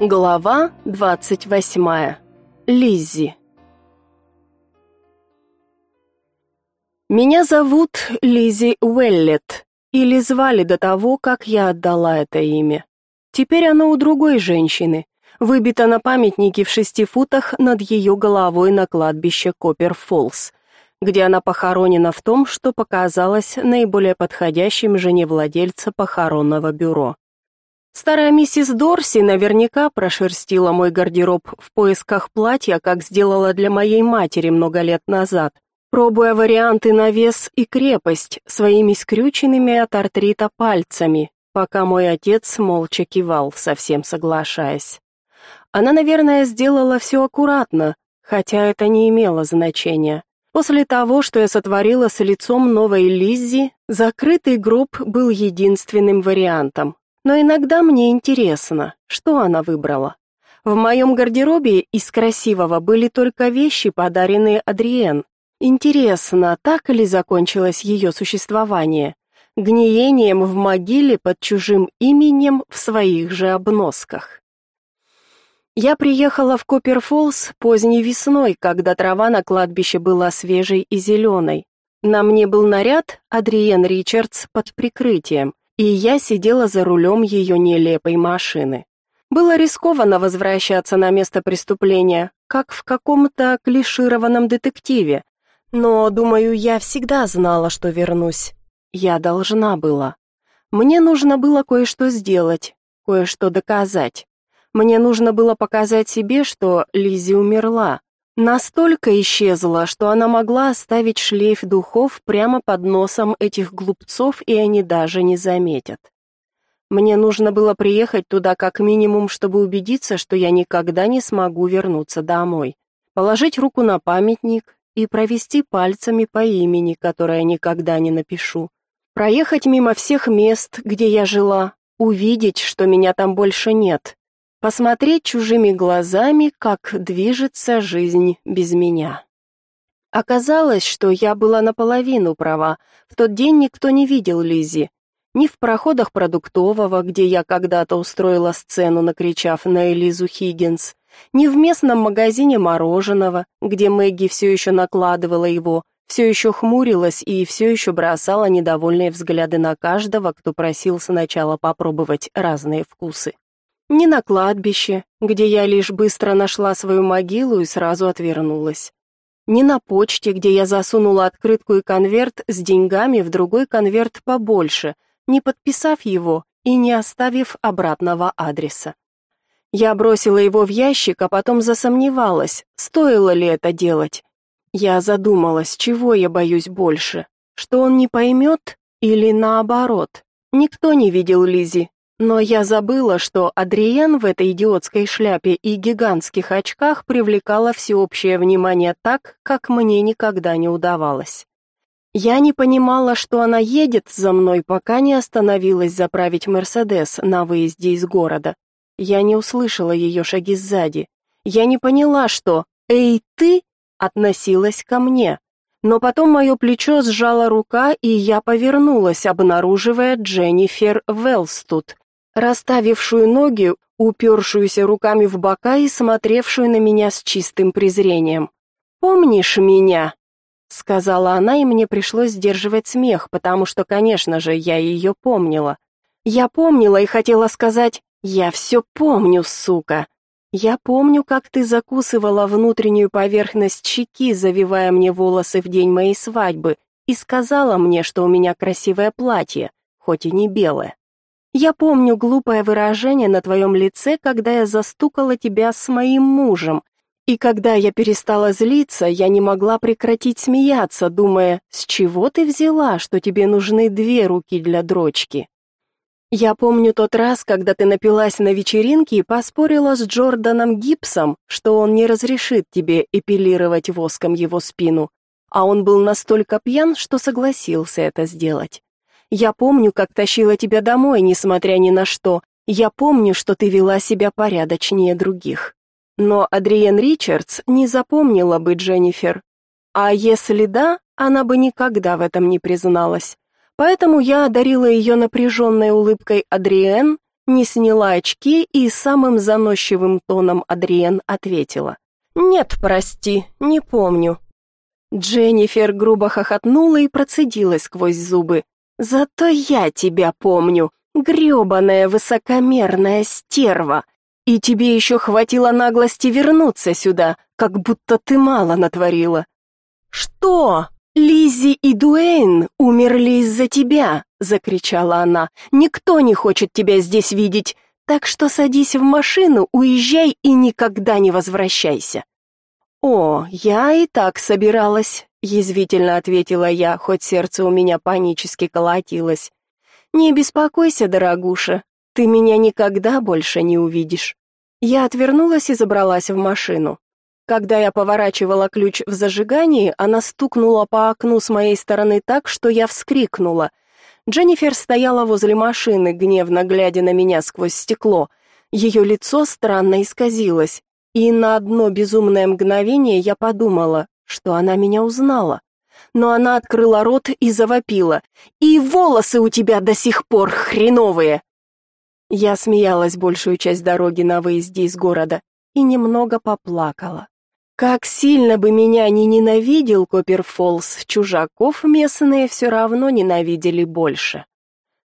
Глава 28. Лиззи. Меня зовут Лиззи Уэллет, или звали до того, как я отдала это имя. Теперь оно у другой женщины, выбито на памятнике в шести футах над ее головой на кладбище Коппер-Фоллс, где она похоронена в том, что показалось наиболее подходящим жене владельца похоронного бюро. Старая миссис Дорси наверняка прошерстила мой гардероб в поисках платья, как сделала для моей матери много лет назад, пробуя варианты на вес и крепость своими скрюченными от артрита пальцами, пока мой отец молча кивал, совсем соглашаясь. Она, наверное, сделала все аккуратно, хотя это не имело значения. После того, что я сотворила с лицом новой Лиззи, закрытый гроб был единственным вариантом, но иногда мне интересно, что она выбрала. В моем гардеробе из красивого были только вещи, подаренные Адриен. Интересно, так ли закончилось ее существование? Гниением в могиле под чужим именем в своих же обносках. Я приехала в Копперфоллс поздней весной, когда трава на кладбище была свежей и зеленой. На мне был наряд Адриен Ричардс под прикрытием, и я сидела за рулем ее нелепой машины. Было рискованно возвращаться на место преступления, как в каком-то клишированном детективе, но, думаю, я всегда знала, что вернусь. Я должна была. Мне нужно было кое-что сделать, кое-что доказать. Мне нужно было показать себе, что Лизи умерла, Настолько исчезла, что она могла оставить шлейф духов прямо под носом этих глупцов, и они даже не заметят. Мне нужно было приехать туда как минимум, чтобы убедиться, что я никогда не смогу вернуться домой. Положить руку на памятник и провести пальцами по имени, которое никогда не напишу. Проехать мимо всех мест, где я жила, увидеть, что меня там больше нет, посмотреть чужими глазами, как движется жизнь без меня. Оказалось, что я была наполовину права. В тот день никто не видел Лизи. Ни в проходах продуктового, где я когда-то устроила сцену, накричав на Элизу Хиггинс, ни в местном магазине мороженого, где Мэгги все еще накладывала его, все еще хмурилась и все еще бросала недовольные взгляды на каждого, кто просил сначала попробовать разные вкусы ни на кладбище, где я лишь быстро нашла свою могилу и сразу отвернулась. Ни на почте, где я засунула открытку и конверт с деньгами в другой конверт побольше, не подписав его и не оставив обратного адреса. Я бросила его в ящик, а потом засомневалась, стоило ли это делать. Я задумалась, чего я боюсь больше, что он не поймет или наоборот. Никто не видел Лизи, но я забыла, что Адриен в этой идиотской шляпе и гигантских очках привлекала всеобщее внимание так, как мне никогда не удавалось. Я не понимала, что она едет за мной, пока не остановилась заправить Мерседес на выезде из города. Я не услышала ее шаги сзади. Я не поняла, что «Эй, ты!» относилась ко мне. Но потом мое плечо сжала рука, и я повернулась, обнаруживая Дженнифер Велстут, расставившую ноги, упершуюся руками в бока и смотревшую на меня с чистым презрением. «Помнишь меня?» — сказала она, и мне пришлось сдерживать смех, потому что, конечно же, я ее помнила. Я помнила и хотела сказать «Я все помню, сука!» Я помню, как ты закусывала внутреннюю поверхность щеки, завивая мне волосы в день моей свадьбы, и сказала мне, что у меня красивое платье, хоть и не белое. Я помню глупое выражение на твоем лице, когда я застукала тебя с моим мужем. И когда я перестала злиться, я не могла прекратить смеяться, думая, с чего ты взяла, что тебе нужны две руки для дрочки? Я помню тот раз, когда ты напилась на вечеринке и поспорила с Джорданом Гибсом, что он не разрешит тебе эпилировать воском его спину, а он был настолько пьян, что согласился это сделать. Я помню, как тащила тебя домой, несмотря ни на что. Я помню, что ты вела себя порядочнее других. Но Адриен Ричардс не запомнила бы Дженнифер. А если да, она бы никогда в этом не призналась. Поэтому я одарила ее напряженной улыбкой Адриен не сняла очки и самым заносчивым тоном Адриен ответила. «Нет, прости, не помню». Дженнифер грубо хохотнула и процедила сквозь зубы. «Зато я тебя помню, грёбаная высокомерная стерва. И тебе еще хватило наглости вернуться сюда, как будто ты мало натворила». «Что? Лизи и Дуэйн умерли из-за тебя!» — закричала она. «Никто не хочет тебя здесь видеть, так что садись в машину, уезжай и никогда не возвращайся». «О, я и так собиралась», — язвительно ответила я, хоть сердце у меня панически колотилось. «Не беспокойся, дорогуша, ты меня никогда больше не увидишь». Я отвернулась и забралась в машину. Когда я поворачивала ключ в зажигании, она стукнула по окну с моей стороны так, что я вскрикнула — Дженнифер стояла возле машины, гневно глядя на меня сквозь стекло. Ее лицо странно исказилось, и на одно безумное мгновение я подумала, что она меня узнала. Но она открыла рот и завопила: "И волосы у тебя до сих пор хреновые!" Я смеялась большую часть дороги на выезде из города и немного поплакала. Как сильно бы меня ни ненавидел Копперфоллс, чужаков местные все равно ненавидели больше.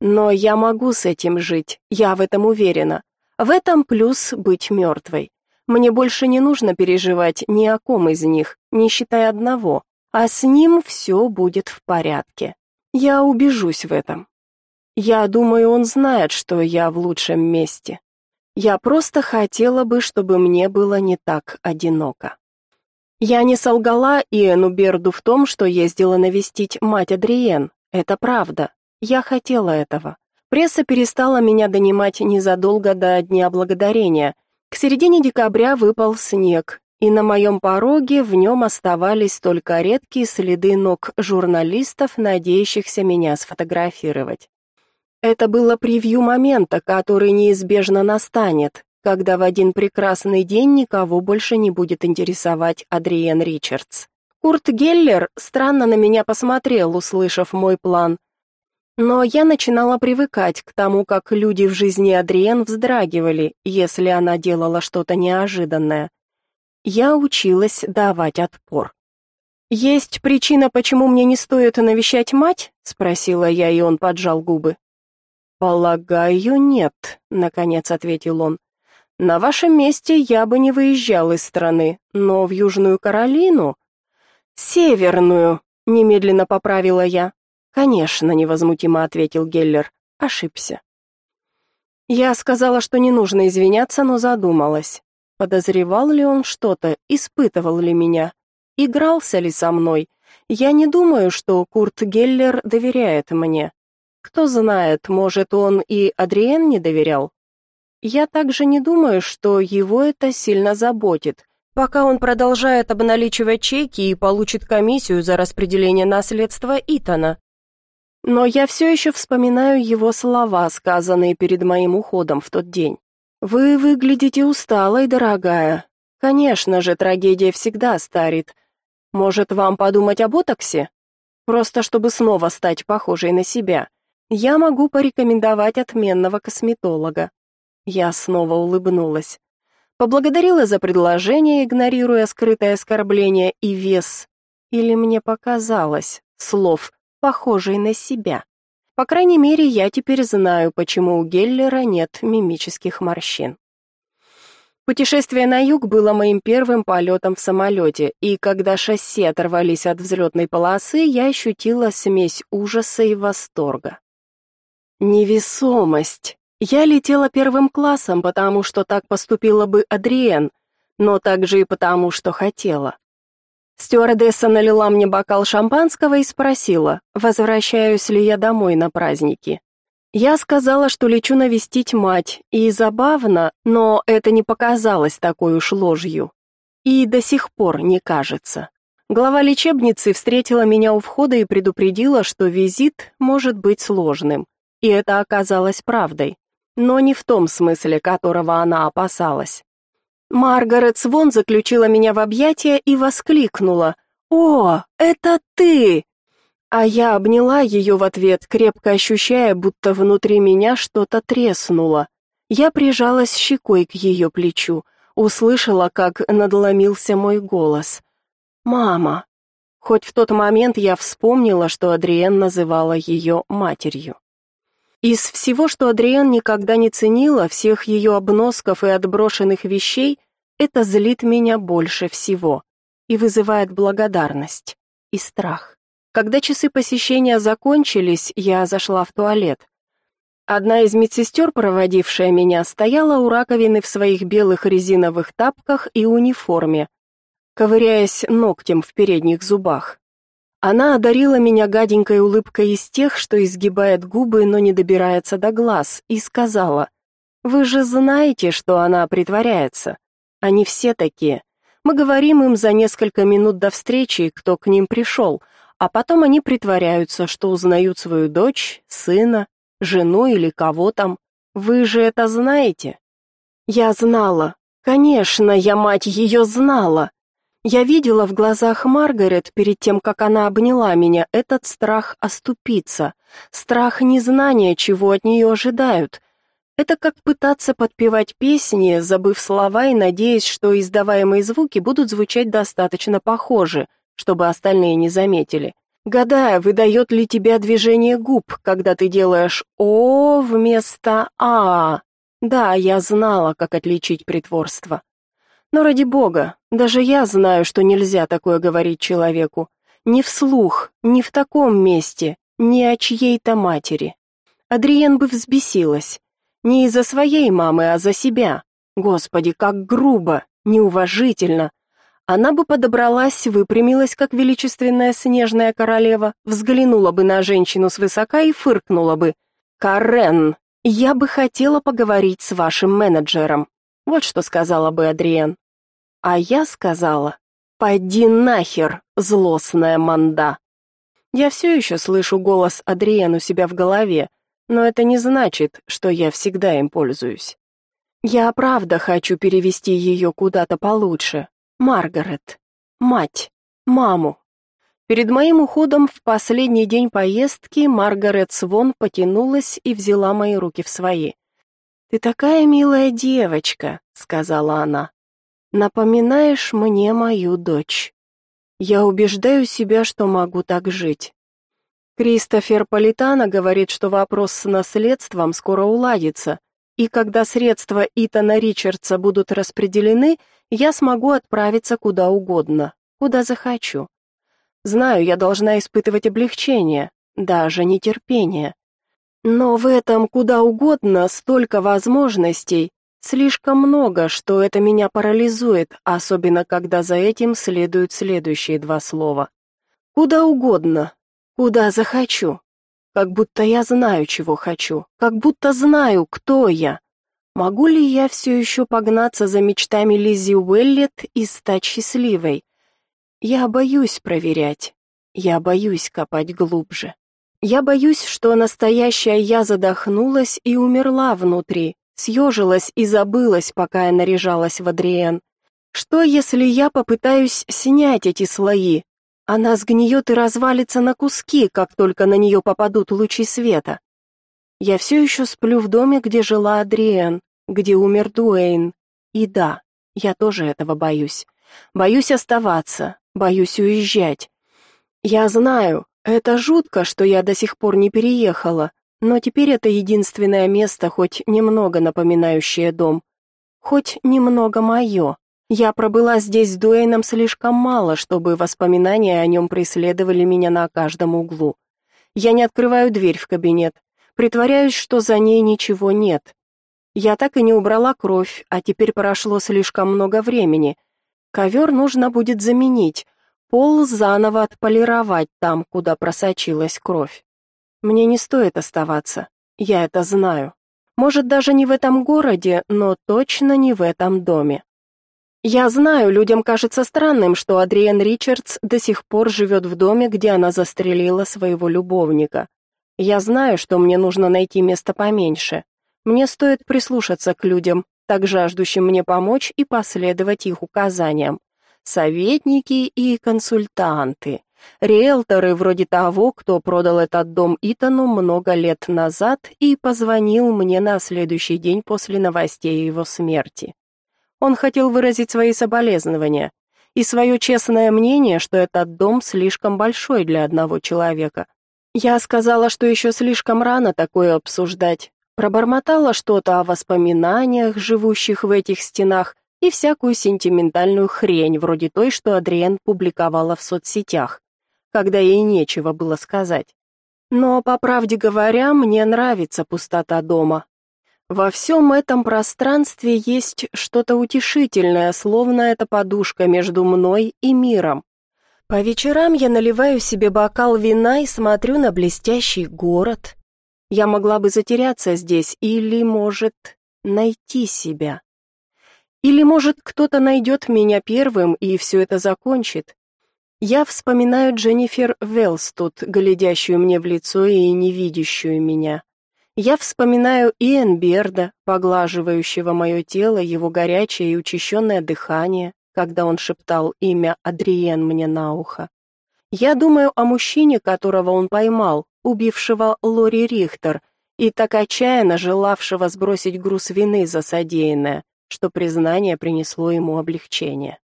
Но я могу с этим жить, я в этом уверена. В этом плюс быть мертвой. Мне больше не нужно переживать ни о ком из них, не считая одного, а с ним все будет в порядке. Я убежусь в этом. Я думаю, он знает, что я в лучшем месте. Я просто хотела бы, чтобы мне было не так одиноко. Я не солгала Иэну Берду в том, что ездила навестить мать Адриен. Это правда. Я хотела этого. Пресса перестала меня донимать незадолго до Дня Благодарения. К середине декабря выпал снег, и на моем пороге в нем оставались только редкие следы ног журналистов, надеющихся меня сфотографировать. Это было превью момента, который неизбежно настанет, когда в один прекрасный день никого больше не будет интересовать Адриен Ричардс. Курт Геллер странно на меня посмотрел, услышав мой план. Но я начинала привыкать к тому, как люди в жизни Адриен вздрагивали, если она делала что-то неожиданное. Я училась давать отпор. «Есть причина, почему мне не стоит навещать мать?» — спросила я, и он поджал губы. «Полагаю, нет», — наконец ответил он. На вашем месте я бы не выезжал из страны, но в Южную Каролину, Северную, немедленно поправила я. Конечно, невозмутимо ответил Геллер. Ошибся. Я сказала, что не нужно извиняться, но задумалась. Подозревал ли он что-то, испытывал ли меня, игрался ли со мной? Я не думаю, что Курт Геллер доверяет мне. Кто знает, может, он и Адриен не доверял. Я также не думаю, что его это сильно заботит, пока он продолжает обналичивать чеки и получит комиссию за распределение наследства Итана. Но я все еще вспоминаю его слова, сказанные перед моим уходом в тот день. «Вы выглядите усталой, дорогая. Конечно же, трагедия всегда старит. Может, вам подумать об ботоксе? Просто чтобы снова стать похожей на себя. Я могу порекомендовать отменного косметолога. Я снова улыбнулась. Поблагодарила за предложение, игнорируя скрытое оскорбление и вес. Или мне показалось слов, похожий на себя. По крайней мере, я теперь знаю, почему у Геллера нет мимических морщин. Путешествие на юг было моим первым полетом в самолете, и когда шасси оторвались от взлетной полосы, я ощутила смесь ужаса и восторга. Невесомость. Я летела первым классом, потому что так поступила бы Адриен, но также и потому, что хотела. Стюардесса налила мне бокал шампанского и спросила, возвращаюсь ли я домой на праздники. Я сказала, что лечу навестить мать, и забавно, но это не показалось такой уж ложью. И до сих пор не кажется. Глава лечебницы встретила меня у входа и предупредила, что визит может быть сложным. И это оказалось правдой но не в том смысле, которого она опасалась. Маргарет Свон заключила меня в объятия и воскликнула: "О, это ты!" А я обняла ее в ответ, крепко ощущая, будто внутри меня что-то треснуло. Я прижалась щекой к ее плечу, услышала, как надломился мой голос. «Мама!» Хоть в тот момент я вспомнила, что Адриен называла ее матерью. Из всего, что Адриен никогда не ценила, всех ее обносков и отброшенных вещей, это злит меня больше всего и вызывает благодарность и страх. Когда часы посещения закончились, я зашла в туалет. Одна из медсестер, проводившая меня, стояла у раковины в своих белых резиновых тапках и униформе, ковыряясь ногтем в передних зубах. Она одарила меня гаденькой улыбкой из тех, что изгибает губы, но не добирается до глаз, и сказала, «Вы же знаете, что она притворяется. Они все такие. Мы говорим им за несколько минут до встречи, кто к ним пришел, а потом они притворяются, что узнают свою дочь, сына, жену или кого там. Вы же это знаете?» Я знала. Конечно, я, мать ее, знала. Я видела в глазах Маргарет перед тем, как она обняла меня, этот страх оступиться, страх незнания, чего от нее ожидают. Это как пытаться подпевать песни, забыв слова и надеясь, что издаваемые звуки будут звучать достаточно похоже, чтобы остальные не заметили. Гадая, выдает ли тебя движение губ, когда ты делаешь «о» вместо «а». Да, я знала, как отличить притворство. Но ради бога, даже я знаю, что нельзя такое говорить человеку. Ни вслух, ни в таком месте, ни о чьей-то матери. Адриен бы взбесилась. Не из-за своей мамы, а за себя. Господи, как грубо, неуважительно. Она бы подобралась, выпрямилась, как величественная снежная королева, взглянула бы на женщину свысока и фыркнула бы. «Карен, я бы хотела поговорить с вашим менеджером». Вот что сказала бы Адриен. А я сказала, «Пойди нахер, злостная манда!» Я все еще слышу голос Адриен у себя в голове, но это не значит, что я всегда им пользуюсь. Я правда хочу перевести ее куда-то получше. Маргарет. Мать. Маму. Перед моим уходом в последний день поездки Маргарет Свон потянулась и взяла мои руки в свои. «Ты такая милая девочка», — сказала она. Напоминаешь мне мою дочь. Я убеждаю себя, что могу так жить. Кристофер Политано говорит, что вопрос с наследством скоро уладится, и когда средства Итана Ричардса будут распределены, я смогу отправиться куда угодно, куда захочу. Знаю, я должна испытывать облегчение, даже нетерпение. Но в этом куда угодно столько возможностей, Слишком много, что это меня парализует, особенно когда за этим следуют следующие два слова. Куда угодно, куда захочу. Как будто я знаю, чего хочу, как будто знаю, кто я. Могу ли я все еще погнаться за мечтами Лиззи Уэллет и стать счастливой? Я боюсь проверять. Я боюсь копать глубже. Я боюсь, что настоящая я задохнулась и умерла внутри, съежилась и забылась, пока я наряжалась в Адриен. Что, если я попытаюсь снять эти слои? Она сгниет и развалится на куски, как только на нее попадут лучи света. Я все еще сплю в доме, где жила Адриен, где умер Дуэйн. И да, я тоже этого боюсь. Боюсь оставаться, боюсь уезжать. Я знаю, это жутко, что я до сих пор не переехала, но теперь это единственное место, хоть немного напоминающее дом. Хоть немного мое. Я пробыла здесь с Дуэйном слишком мало, чтобы воспоминания о нем преследовали меня на каждом углу. Я не открываю дверь в кабинет, притворяюсь, что за ней ничего нет. Я так и не убрала кровь, а теперь прошло слишком много времени. Ковер нужно будет заменить, пол заново отполировать там, куда просочилась кровь. Мне не стоит оставаться. Я это знаю. Может, даже не в этом городе, но точно не в этом доме. Я знаю, людям кажется странным, что Адриен Ричардс до сих пор живет в доме, где она застрелила своего любовника. Я знаю, что мне нужно найти место поменьше. Мне стоит прислушаться к людям, так жаждущим мне помочь и последовать их указаниям. Советники и консультанты. Риэлторы вроде того, кто продал этот дом Итану много лет назад и позвонил мне на следующий день после новостей его смерти. Он хотел выразить свои соболезнования и свое честное мнение, что этот дом слишком большой для одного человека. Я сказала, что еще слишком рано такое обсуждать, пробормотала что-то о воспоминаниях, живущих в этих стенах, и всякую сентиментальную хрень, вроде той, что Адриен публиковала в соцсетях, когда ей нечего было сказать. Но, по правде говоря, мне нравится пустота дома. Во всем этом пространстве есть что-то утешительное, словно это подушка между мной и миром. По вечерам я наливаю себе бокал вина и смотрю на блестящий город, я могла бы затеряться здесь или, может, найти себя. Или, может, кто-то найдет меня первым и все это закончит. Я вспоминаю Дженнифер Велстут, глядящую мне в лицо и не видящую меня. Я вспоминаю Иэн Берда, поглаживающего мое тело, его горячее и учащенное дыхание, когда он шептал имя Адриен мне на ухо. Я думаю о мужчине, которого он поймал, убившего Лори Рихтер и так отчаянно желавшего сбросить груз вины за содеянное, что признание принесло ему облегчение.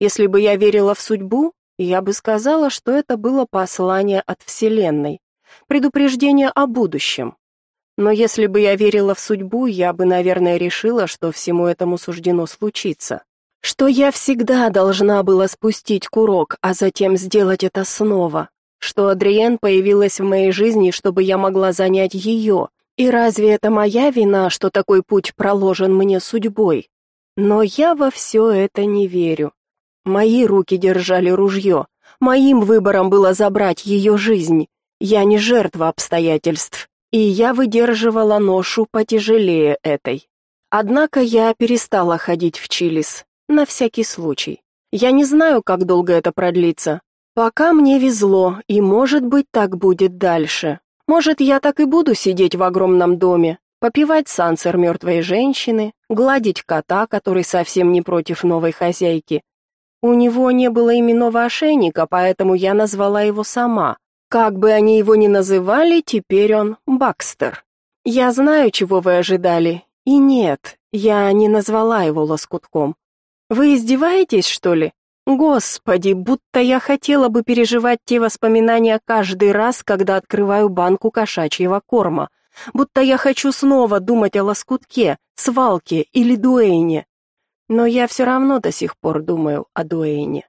Если бы я верила в судьбу, я бы сказала, что это было послание от Вселенной, предупреждение о будущем. Но если бы я верила в судьбу, я бы, наверное, решила, что всему этому суждено случиться. Что я всегда должна была спустить курок, а затем сделать это снова, что Адриен появилась в моей жизни, чтобы я могла занять ее. И разве это моя вина, что такой путь проложен мне судьбой? Но я во все это не верю. Мои руки держали ружье. Моим выбором было забрать ее жизнь. Я не жертва обстоятельств, и я выдерживала ношу потяжелее этой. Однако я перестала ходить в Чилис, на всякий случай. Я не знаю, как долго это продлится, Пока мне везло, и, может быть, так будет дальше. Может, я так и буду сидеть в огромном доме, попивать сансер мертвой женщины, гладить кота, который совсем не против новой хозяйки. У него не было именного ошейника, поэтому я назвала его сама. Как бы они его ни называли, теперь он Бакстер. Я знаю, чего вы ожидали. И нет, я не назвала его лоскутком. Вы издеваетесь, что ли? Господи, будто я хотела бы переживать те воспоминания каждый раз, когда открываю банку кошачьего корма. Будто я хочу снова думать о лоскутке, свалке или дуэйне. Но я все равно до сих пор думаю о дуэйне.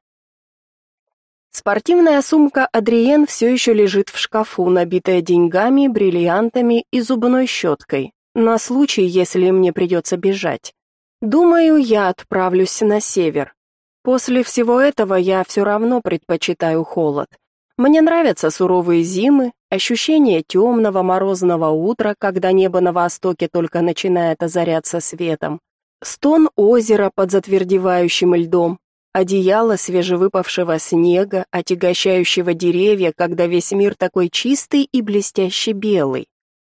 Спортивная сумка Адриен все еще лежит в шкафу, набитая деньгами, бриллиантами и зубной щеткой, на случай, если мне придется бежать. Думаю, я отправлюсь на север, После всего этого я все равно предпочитаю холод. Мне нравятся суровые зимы, ощущение темного морозного утра, когда небо на востоке только начинает озаряться светом, стон озера под затвердевающим льдом, одеяло свежевыпавшего снега, отягощающего деревья, когда весь мир такой чистый и блестяще белый.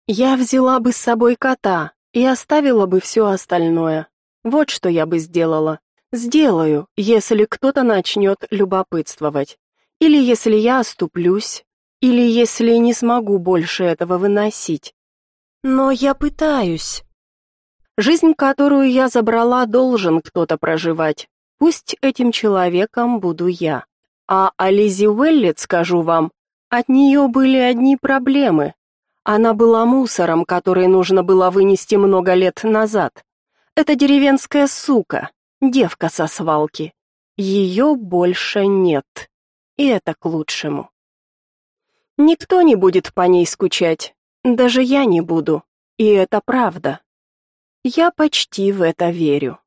Я взяла бы с собой кота и оставила бы все остальное. Вот что я бы сделала. Сделаю, если кто-то начнет любопытствовать. Или если я оступлюсь, или если не смогу больше этого выносить. Но я пытаюсь. Жизнь, которую я забрала, должен кто-то проживать. Пусть этим человеком буду я. А о Лизи Уэллет, скажу вам, от нее были одни проблемы. Она была мусором, который нужно было вынести много лет назад. Это деревенская сука, девка со свалки. Ее больше нет. И это к лучшему. Никто не будет по ней скучать. Даже я не буду. И это правда. Я почти в это верю.